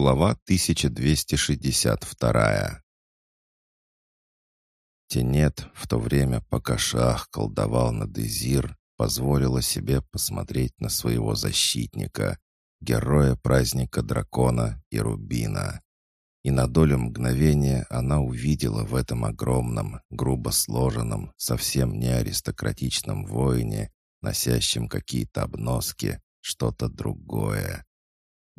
Глава 1262 Тенет в то время, пока Шах колдовал над Изир, позволила себе посмотреть на своего защитника, героя праздника дракона и рубина. И на долю мгновения она увидела в этом огромном, грубо сложенном, совсем не аристократичном воине, носящем какие-то обноски, что-то другое.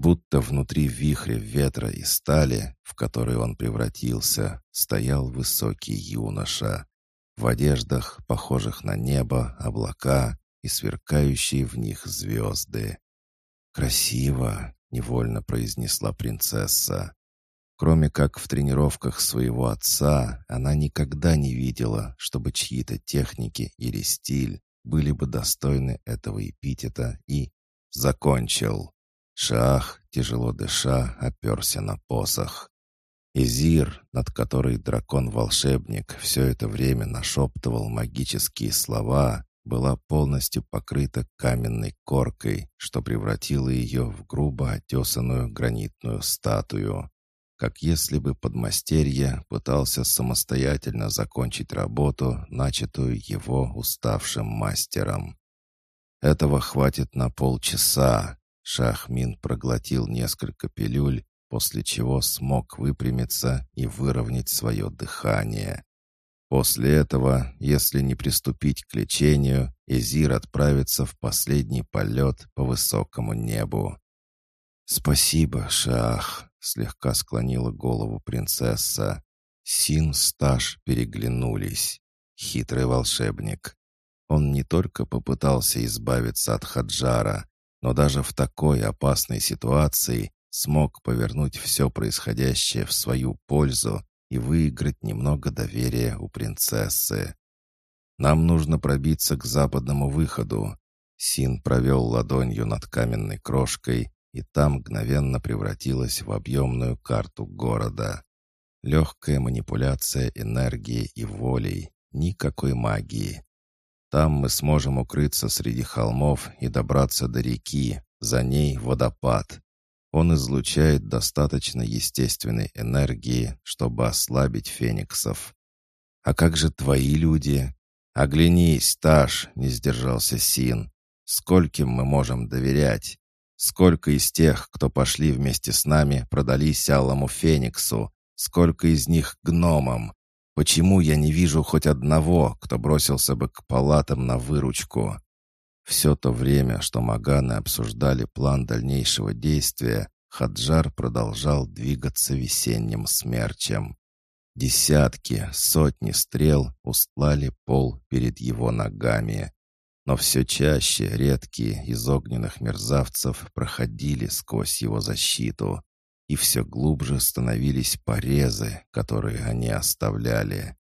Будто внутри вихря ветра и стали, в который он превратился, стоял высокий юноша. В одеждах, похожих на небо, облака и сверкающие в них звезды. «Красиво!» — невольно произнесла принцесса. Кроме как в тренировках своего отца, она никогда не видела, чтобы чьи-то техники или стиль были бы достойны этого эпитета и «закончил». Шах, тяжело дыша, оперся на посох. Изир, над которой дракон-волшебник все это время нашептывал магические слова, была полностью покрыта каменной коркой, что превратило ее в грубо отесанную гранитную статую. Как если бы подмастерье пытался самостоятельно закончить работу, начатую его уставшим мастером. Этого хватит на полчаса, Шахмин проглотил несколько пилюль, после чего смог выпрямиться и выровнять свое дыхание. После этого, если не приступить к лечению, Эзир отправится в последний полет по высокому небу. «Спасибо, Шах», — слегка склонила голову принцесса. Син Сташ переглянулись. Хитрый волшебник. Он не только попытался избавиться от Хаджара, но даже в такой опасной ситуации смог повернуть все происходящее в свою пользу и выиграть немного доверия у принцессы. «Нам нужно пробиться к западному выходу». Син провел ладонью над каменной крошкой, и там мгновенно превратилась в объемную карту города. Легкая манипуляция энергией и волей, никакой магии. Там мы сможем укрыться среди холмов и добраться до реки, за ней водопад. Он излучает достаточно естественной энергии, чтобы ослабить фениксов. А как же твои люди? Оглянись, Таш, не сдержался Син. Скольким мы можем доверять? Сколько из тех, кто пошли вместе с нами, продались Алому Фениксу? Сколько из них гномам? Почему я не вижу хоть одного, кто бросился бы к палатам на выручку? Все то время, что Маганы обсуждали план дальнейшего действия, Хаджар продолжал двигаться весенним смерчем. Десятки, сотни стрел устлали пол перед его ногами. Но все чаще редкие из огненных мерзавцев проходили сквозь его защиту, и все глубже становились порезы, которые они оставляли.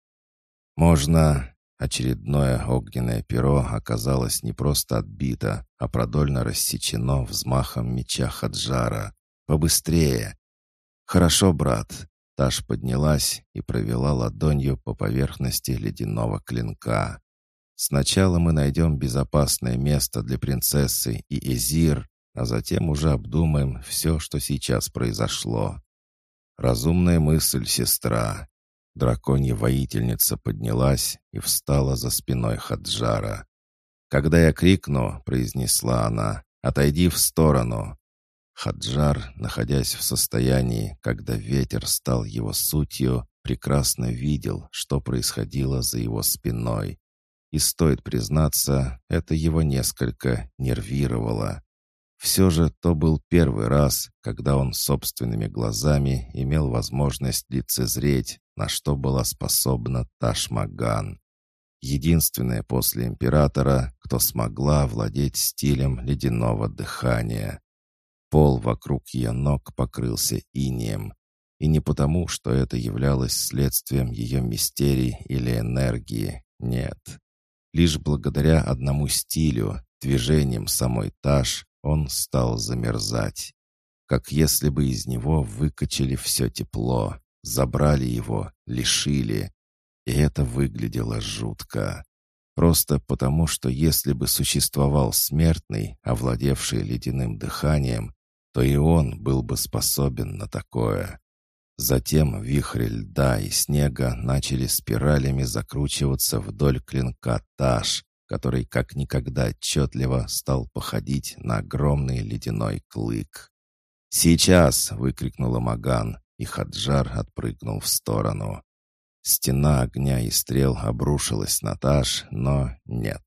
Можно... Очередное огненное перо оказалось не просто отбито, а продольно рассечено взмахом меча Хаджара. «Побыстрее!» «Хорошо, брат!» Таш поднялась и провела ладонью по поверхности ледяного клинка. «Сначала мы найдем безопасное место для принцессы и Эзир, а затем уже обдумаем все, что сейчас произошло. Разумная мысль, сестра. Драконья воительница поднялась и встала за спиной Хаджара. «Когда я крикну», — произнесла она, — «отойди в сторону». Хаджар, находясь в состоянии, когда ветер стал его сутью, прекрасно видел, что происходило за его спиной. И стоит признаться, это его несколько нервировало. Все же то был первый раз, когда он собственными глазами имел возможность лицезреть, на что была способна Ташмаган. Единственная после императора, кто смогла владеть стилем ледяного дыхания. Пол вокруг ее ног покрылся инием. И не потому, что это являлось следствием ее мистерий или энергии, нет. Лишь благодаря одному стилю, движениям самой Таш, он стал замерзать. Как если бы из него выкачали все тепло, забрали его, лишили. И это выглядело жутко. Просто потому, что если бы существовал смертный, овладевший ледяным дыханием, то и он был бы способен на такое. Затем вихри льда и снега начали спиралями закручиваться вдоль клинка Таш, который как никогда отчетливо стал походить на огромный ледяной клык. «Сейчас!» — выкрикнула Маган, и Хаджар отпрыгнул в сторону. Стена огня и стрел обрушилась на Таш, но нет.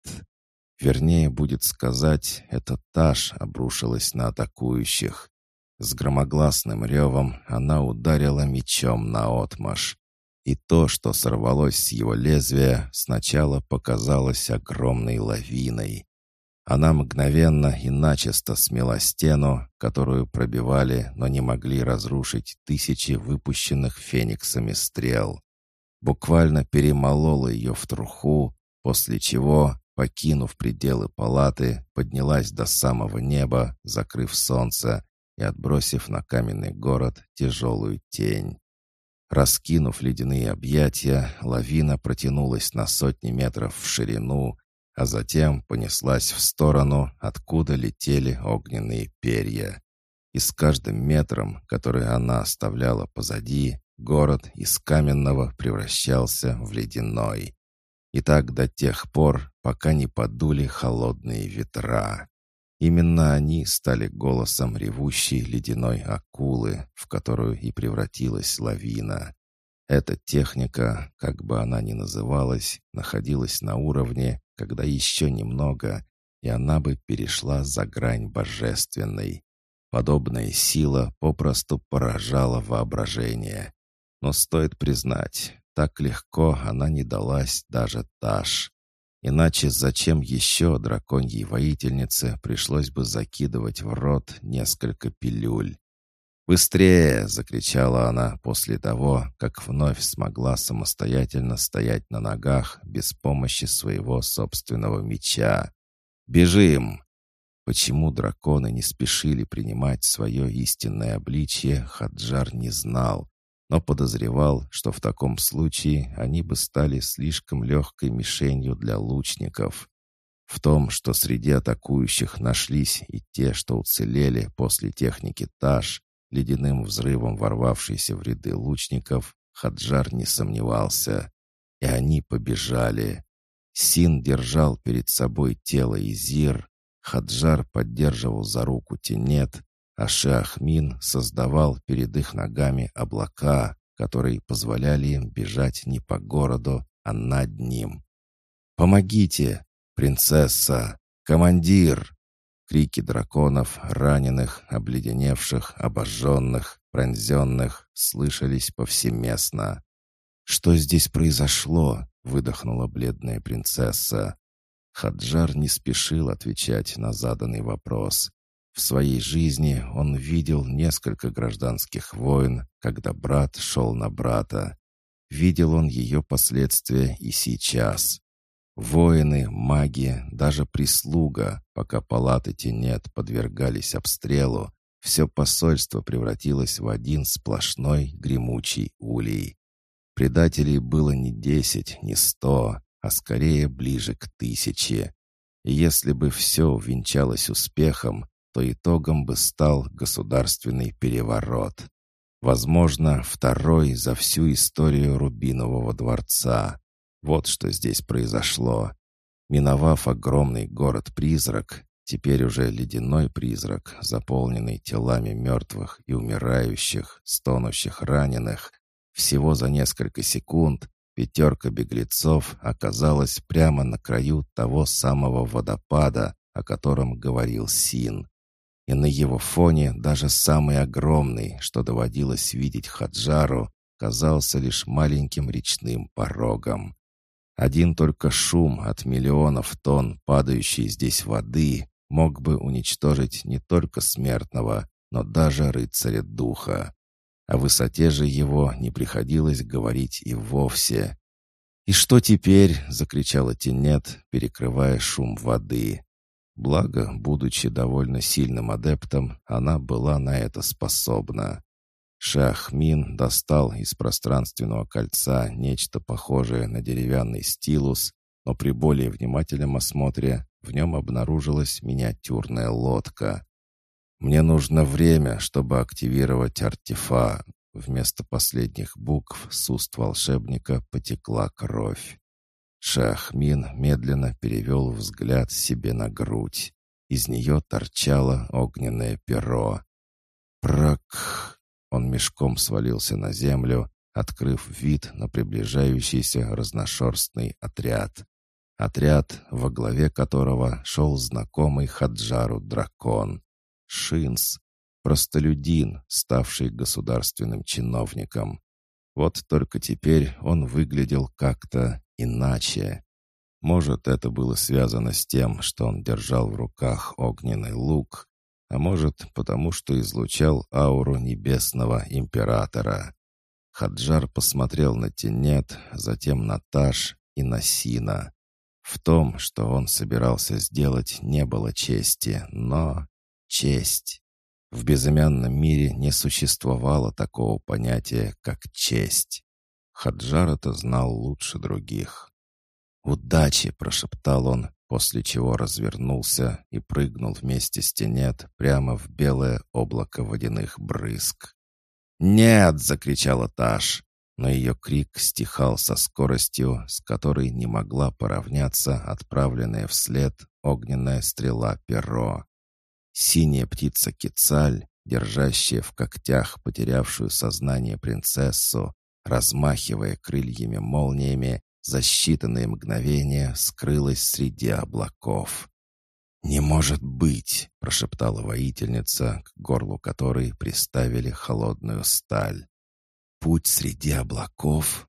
Вернее, будет сказать, это Таш обрушилась на атакующих. С громогласным ревом она ударила мечом на отмаш. И то, что сорвалось с его лезвия, сначала показалось огромной лавиной. Она мгновенно и начисто смела стену, которую пробивали, но не могли разрушить тысячи выпущенных фениксами стрел. Буквально перемолола ее в труху, после чего, покинув пределы палаты, поднялась до самого неба, закрыв солнце и отбросив на каменный город тяжелую тень. Раскинув ледяные объятия, лавина протянулась на сотни метров в ширину, а затем понеслась в сторону, откуда летели огненные перья. И с каждым метром, который она оставляла позади, город из каменного превращался в ледяной. И так до тех пор, пока не подули холодные ветра. Именно они стали голосом ревущей ледяной акулы, в которую и превратилась лавина. Эта техника, как бы она ни называлась, находилась на уровне, когда еще немного, и она бы перешла за грань божественной. Подобная сила попросту поражала воображение. Но стоит признать, так легко она не далась даже Таш. Иначе зачем еще драконьей воительнице пришлось бы закидывать в рот несколько пилюль? «Быстрее!» — закричала она после того, как вновь смогла самостоятельно стоять на ногах без помощи своего собственного меча. «Бежим!» Почему драконы не спешили принимать свое истинное обличье, Хаджар не знал, но подозревал, что в таком случае они бы стали слишком легкой мишенью для лучников. В том, что среди атакующих нашлись и те, что уцелели после техники Таш, ледяным взрывом ворвавшийся в ряды лучников, Хаджар не сомневался. И они побежали. Син держал перед собой тело Изир, Хаджар поддерживал за руку Тенет, а Шахмин создавал перед их ногами облака, которые позволяли им бежать не по городу, а над ним. «Помогите! Принцесса! Командир!» Крики драконов, раненых, обледеневших, обожженных, пронзенных, слышались повсеместно. «Что здесь произошло?» — выдохнула бледная принцесса. Хаджар не спешил отвечать на заданный вопрос. В своей жизни он видел несколько гражданских войн, когда брат шел на брата. Видел он ее последствия и сейчас. Воины, маги, даже прислуга, пока палаты Тенет подвергались обстрелу, все посольство превратилось в один сплошной гремучий улей. Предателей было не десять, не сто, а скорее ближе к тысяче. И если бы все увенчалось успехом, то итогом бы стал государственный переворот. Возможно, второй за всю историю Рубинового дворца. Вот что здесь произошло. Миновав огромный город-призрак, теперь уже ледяной призрак, заполненный телами мертвых и умирающих, стонущих раненых, всего за несколько секунд пятерка беглецов оказалась прямо на краю того самого водопада, о котором говорил Син. И на его фоне даже самый огромный, что доводилось видеть Хаджару, казался лишь маленьким речным порогом. Один только шум от миллионов тонн падающей здесь воды мог бы уничтожить не только смертного, но даже рыцаря духа. О высоте же его не приходилось говорить и вовсе. «И что теперь?» — закричала Тенет, перекрывая шум воды. Благо, будучи довольно сильным адептом, она была на это способна. Шахмин достал из пространственного кольца нечто похожее на деревянный стилус, но при более внимательном осмотре в нем обнаружилась миниатюрная лодка. «Мне нужно время, чтобы активировать артефа». Вместо последних букв с уст волшебника потекла кровь. Шахмин медленно перевел взгляд себе на грудь. Из нее торчало огненное перо. Прак! Он мешком свалился на землю, открыв вид на приближающийся разношерстный отряд. Отряд, во главе которого шел знакомый Хаджару дракон. Шинс, простолюдин, ставший государственным чиновником. Вот только теперь он выглядел как-то иначе. Может, это было связано с тем, что он держал в руках огненный лук, а может, потому что излучал ауру небесного императора. Хаджар посмотрел на Тенет, затем на Таш и на Сина. В том, что он собирался сделать, не было чести, но честь. В безымянном мире не существовало такого понятия, как честь. Хаджар это знал лучше других. «Удачи!» — прошептал он, после чего развернулся и прыгнул вместе с тенет прямо в белое облако водяных брызг. «Нет!» — закричала Таш, но ее крик стихал со скоростью, с которой не могла поравняться отправленная вслед огненная стрела перо. Синяя птица Кицаль, держащая в когтях потерявшую сознание принцессу, размахивая крыльями молниями, за считанные мгновения скрылась среди облаков. «Не может быть!» — прошептала воительница, к горлу которой приставили холодную сталь. «Путь среди облаков?